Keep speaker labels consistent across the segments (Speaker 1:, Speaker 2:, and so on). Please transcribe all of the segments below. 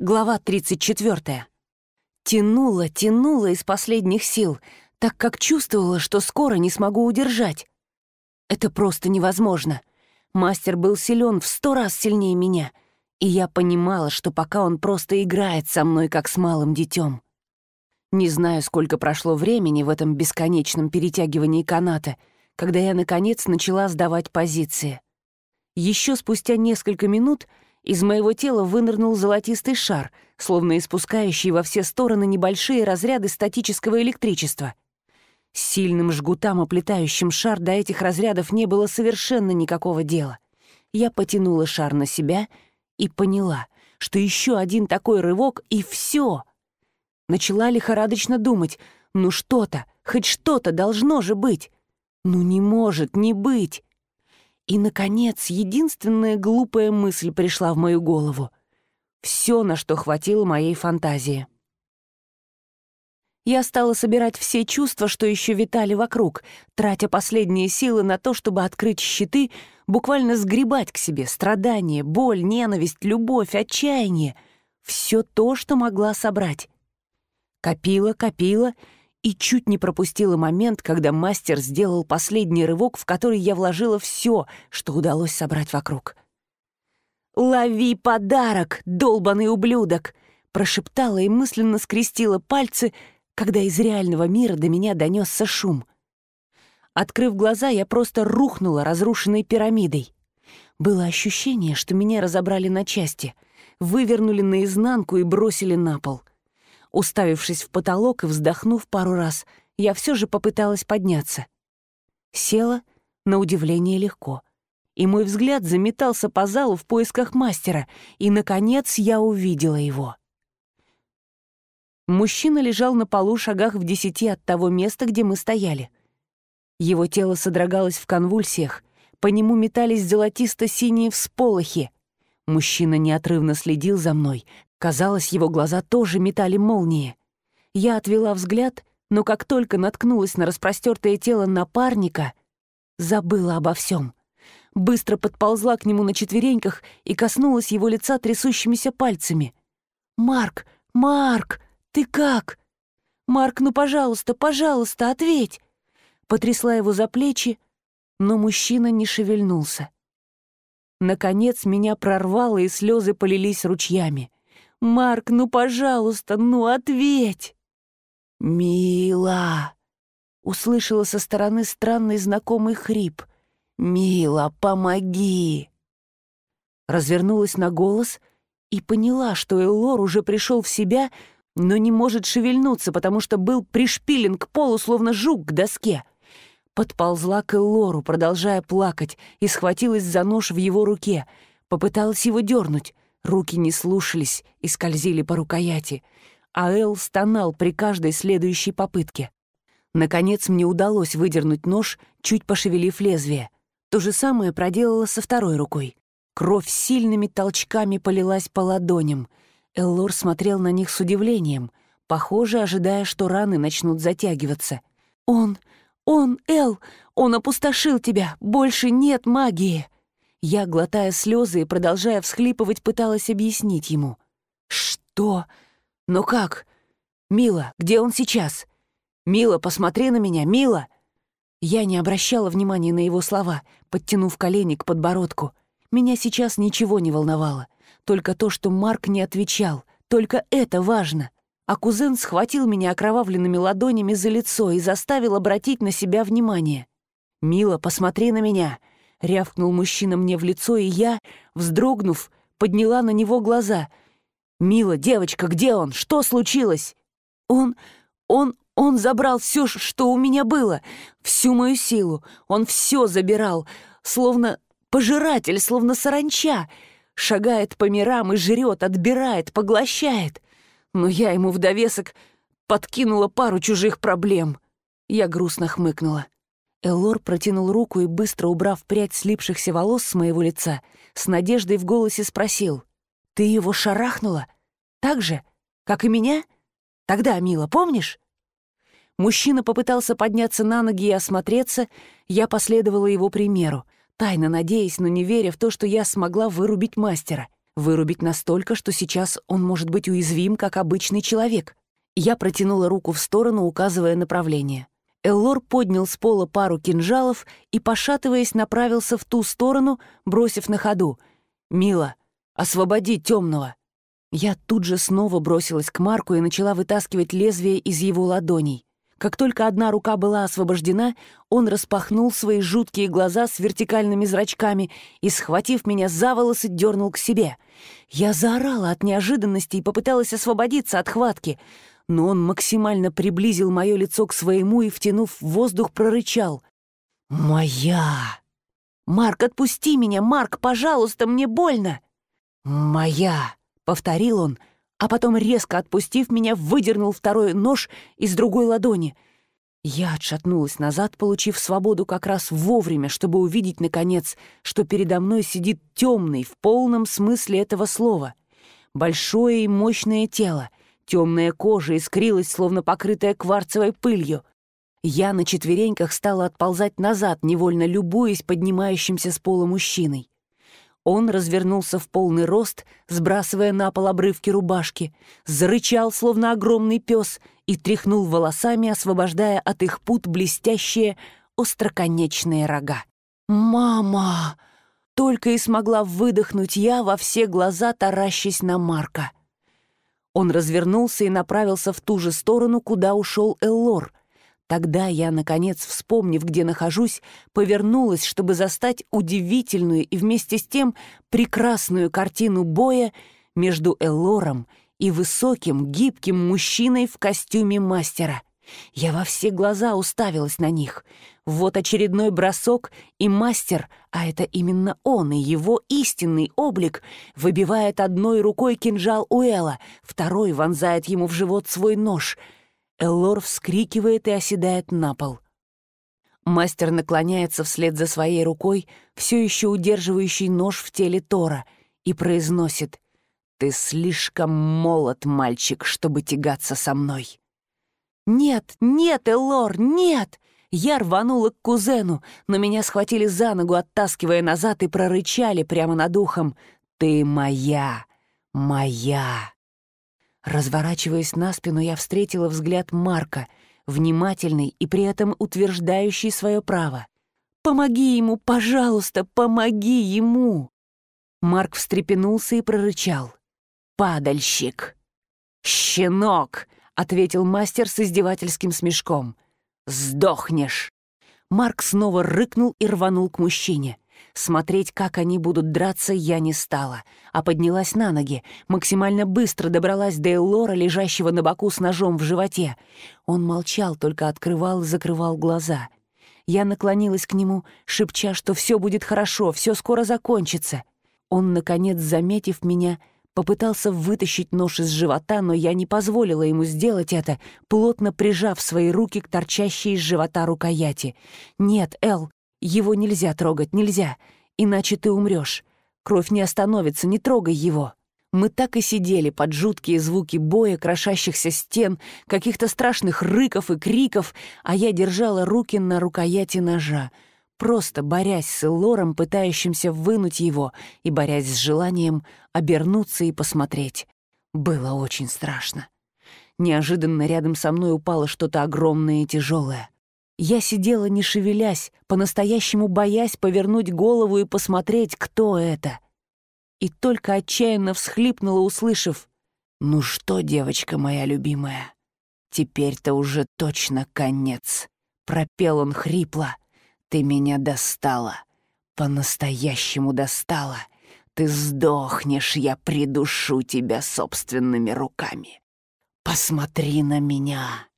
Speaker 1: Глава 34. Тянула, тянула из последних сил, так как чувствовала, что скоро не смогу удержать. Это просто невозможно. Мастер был силен в сто раз сильнее меня, и я понимала, что пока он просто играет со мной, как с малым детем. Не знаю, сколько прошло времени в этом бесконечном перетягивании каната, когда я, наконец, начала сдавать позиции. Еще спустя несколько минут — из моего тела вынырнул золотистый шар, словно испускающий во все стороны небольшие разряды статического электричества. Сильным жгутам, оплетающим шар, до этих разрядов не было совершенно никакого дела. Я потянула шар на себя и поняла, что еще один такой рывок — и все. Начала лихорадочно думать, ну что-то, хоть что-то должно же быть. Ну не может не быть. И, наконец, единственная глупая мысль пришла в мою голову. Все, на что хватило моей фантазии. Я стала собирать все чувства, что еще витали вокруг, тратя последние силы на то, чтобы открыть щиты, буквально сгребать к себе страдания, боль, ненависть, любовь, отчаяние. Все то, что могла собрать. Копила, копила — и чуть не пропустила момент, когда мастер сделал последний рывок, в который я вложила все, что удалось собрать вокруг. «Лови подарок, долбанный ублюдок!» прошептала и мысленно скрестила пальцы, когда из реального мира до меня донесся шум. Открыв глаза, я просто рухнула разрушенной пирамидой. Было ощущение, что меня разобрали на части, вывернули наизнанку и бросили на пол. Уставившись в потолок и вздохнув пару раз, я все же попыталась подняться. Села, на удивление, легко. И мой взгляд заметался по залу в поисках мастера, и, наконец, я увидела его. Мужчина лежал на полу шагах в десяти от того места, где мы стояли. Его тело содрогалось в конвульсиях, по нему метались золотисто-синие всполохи. Мужчина неотрывно следил за мной, Казалось, его глаза тоже метали молнии. Я отвела взгляд, но как только наткнулась на распростертое тело напарника, забыла обо всем. Быстро подползла к нему на четвереньках и коснулась его лица трясущимися пальцами. «Марк! Марк! Ты как?» «Марк, ну, пожалуйста, пожалуйста, ответь!» Потрясла его за плечи, но мужчина не шевельнулся. Наконец меня прорвало, и слезы полились ручьями. Марк, ну, пожалуйста, ну, ответь!» «Мила!» — услышала со стороны странный знакомый хрип. «Мила, помоги!» Развернулась на голос и поняла, что Эллор уже пришел в себя, но не может шевельнуться, потому что был пришпилен к полу, словно жук к доске. Подползла к Эллору, продолжая плакать, и схватилась за нож в его руке. Попыталась его дернуть — Руки не слушались и скользили по рукояти, а Эл стонал при каждой следующей попытке. Наконец мне удалось выдернуть нож, чуть пошевелив лезвие. То же самое проделала со второй рукой. Кровь сильными толчками полилась по ладоням. Эллор смотрел на них с удивлением, похоже, ожидая, что раны начнут затягиваться. «Он, он, Эл, он опустошил тебя, больше нет магии!» Я, глотая слезы и продолжая всхлипывать, пыталась объяснить ему. «Что? Ну как? Мила, где он сейчас? Мила, посмотри на меня, Мила!» Я не обращала внимания на его слова, подтянув колени к подбородку. Меня сейчас ничего не волновало. Только то, что Марк не отвечал. Только это важно. А кузен схватил меня окровавленными ладонями за лицо и заставил обратить на себя внимание. «Мила, посмотри на меня. — рявкнул мужчина мне в лицо, и я, вздрогнув, подняла на него глаза. «Мила, девочка, где он? Что случилось?» «Он... он... он забрал все, что у меня было, всю мою силу. Он все забирал, словно пожиратель, словно саранча. Шагает по мирам и жрет, отбирает, поглощает. Но я ему в довесок подкинула пару чужих проблем». Я грустно хмыкнула. Эллор протянул руку и, быстро убрав прядь слипшихся волос с моего лица, с надеждой в голосе спросил. «Ты его шарахнула? Так же, как и меня? Тогда, мила, помнишь?» Мужчина попытался подняться на ноги и осмотреться, я последовала его примеру, тайно надеясь, но не веря в то, что я смогла вырубить мастера. Вырубить настолько, что сейчас он может быть уязвим, как обычный человек. Я протянула руку в сторону, указывая направление. Эллор поднял с пола пару кинжалов и, пошатываясь, направился в ту сторону, бросив на ходу. «Мила, освободи темного!» Я тут же снова бросилась к Марку и начала вытаскивать лезвие из его ладоней. Как только одна рука была освобождена, он распахнул свои жуткие глаза с вертикальными зрачками и, схватив меня за волосы, дернул к себе. Я заорала от неожиданности и попыталась освободиться от хватки, но он максимально приблизил мое лицо к своему и, втянув в воздух, прорычал. «Моя!» «Марк, отпусти меня! Марк, пожалуйста, мне больно!» «Моя!» — повторил он, а потом, резко отпустив меня, выдернул второй нож из другой ладони. Я отшатнулась назад, получив свободу как раз вовремя, чтобы увидеть, наконец, что передо мной сидит темный в полном смысле этого слова. Большое и мощное тело, темная кожа искрилась, словно покрытая кварцевой пылью. Я на четвереньках стала отползать назад, невольно любуясь поднимающимся с пола мужчиной. Он развернулся в полный рост, сбрасывая на пол обрывки рубашки, зарычал, словно огромный пес, и тряхнул волосами, освобождая от их пут блестящие остроконечные рога. «Мама!» Только и смогла выдохнуть я во все глаза, таращась на Марка. Он развернулся и направился в ту же сторону, куда ушел Эллор, Тогда я, наконец, вспомнив, где нахожусь, повернулась, чтобы застать удивительную и вместе с тем прекрасную картину боя между Эллором и высоким, гибким мужчиной в костюме мастера. Я во все глаза уставилась на них. Вот очередной бросок, и мастер, а это именно он и его истинный облик, выбивает одной рукой кинжал Уэла, второй вонзает ему в живот свой нож — Эллор вскрикивает и оседает на пол. Мастер наклоняется вслед за своей рукой, все еще удерживающий нож в теле Тора, и произносит «Ты слишком молод, мальчик, чтобы тягаться со мной». «Нет, нет, Эллор, нет!» Я рванула к кузену, но меня схватили за ногу, оттаскивая назад, и прорычали прямо над ухом. «Ты моя, моя!» Разворачиваясь на спину, я встретила взгляд Марка, внимательный и при этом утверждающий свое право. «Помоги ему, пожалуйста, помоги ему!» Марк встрепенулся и прорычал. «Падальщик!» «Щенок!» — ответил мастер с издевательским смешком. «Сдохнешь!» Марк снова рыкнул и рванул к мужчине. Смотреть, как они будут драться, я не стала, а поднялась на ноги, максимально быстро добралась до Эллора, лежащего на боку с ножом в животе. Он молчал, только открывал и закрывал глаза. Я наклонилась к нему, шепча, что все будет хорошо, все скоро закончится. Он, наконец, заметив меня, попытался вытащить нож из живота, но я не позволила ему сделать это, плотно прижав свои руки к торчащей из живота рукояти. «Нет, Эл, его нельзя трогать, нельзя, иначе ты умрешь. Кровь не остановится, не трогай его. Мы так и сидели под жуткие звуки боя, крошащихся стен, каких-то страшных рыков и криков, а я держала руки на рукояти ножа, просто борясь с Элором, пытающимся вынуть его, и борясь с желанием обернуться и посмотреть. Было очень страшно. Неожиданно рядом со мной упало что-то огромное и тяжелое. Я сидела не шевелясь, по-настоящему боясь повернуть голову и посмотреть, кто это. И только отчаянно всхлипнула, услышав «Ну что, девочка моя любимая, теперь-то уже точно конец». Пропел он хрипло. «Ты меня достала, по-настоящему достала. Ты сдохнешь, я придушу тебя собственными руками. Посмотри на меня!»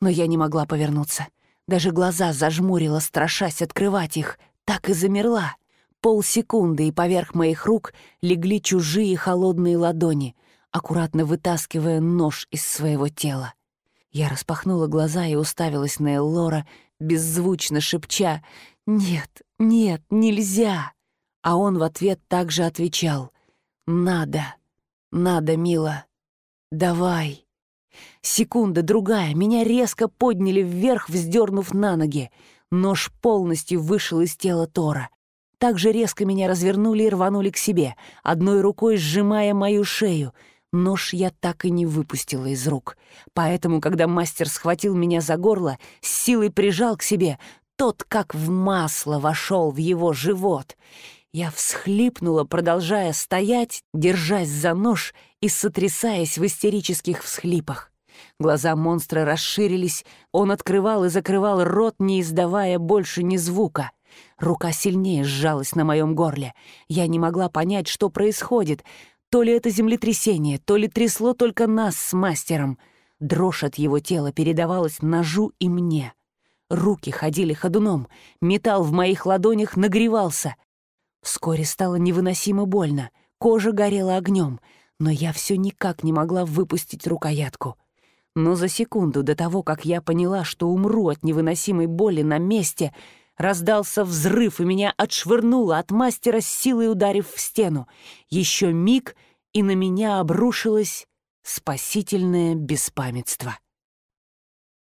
Speaker 1: Но я не могла повернуться. Даже глаза зажмурила, страшась открывать их. Так и замерла. Полсекунды, и поверх моих рук легли чужие холодные ладони, аккуратно вытаскивая нож из своего тела. Я распахнула глаза и уставилась на Эллора, беззвучно шепча «Нет, нет, нельзя!» А он в ответ также отвечал «Надо, надо, мила, давай». Секунда, другая, меня резко подняли вверх, вздернув на ноги. Нож полностью вышел из тела Тора. так же резко меня развернули и рванули к себе, одной рукой сжимая мою шею. Нож я так и не выпустила из рук. Поэтому, когда мастер схватил меня за горло, с силой прижал к себе, тот как в масло вошел в его живот. Я всхлипнула, продолжая стоять, держась за нож и сотрясаясь в истерических всхлипах. Глаза монстра расширились, он открывал и закрывал рот, не издавая больше ни звука. Рука сильнее сжалась на моем горле. Я не могла понять, что происходит. То ли это землетрясение, то ли трясло только нас с мастером. Дрожь от его тела передавалась ножу и мне. Руки ходили ходуном, металл в моих ладонях нагревался. Вскоре стало невыносимо больно, кожа горела огнем, но я все никак не могла выпустить рукоятку. Но за секунду до того, как я поняла, что умру от невыносимой боли на месте, раздался взрыв, и меня отшвырнуло от мастера с силой ударив в стену. Еще миг, и на меня обрушилось спасительное беспамятство.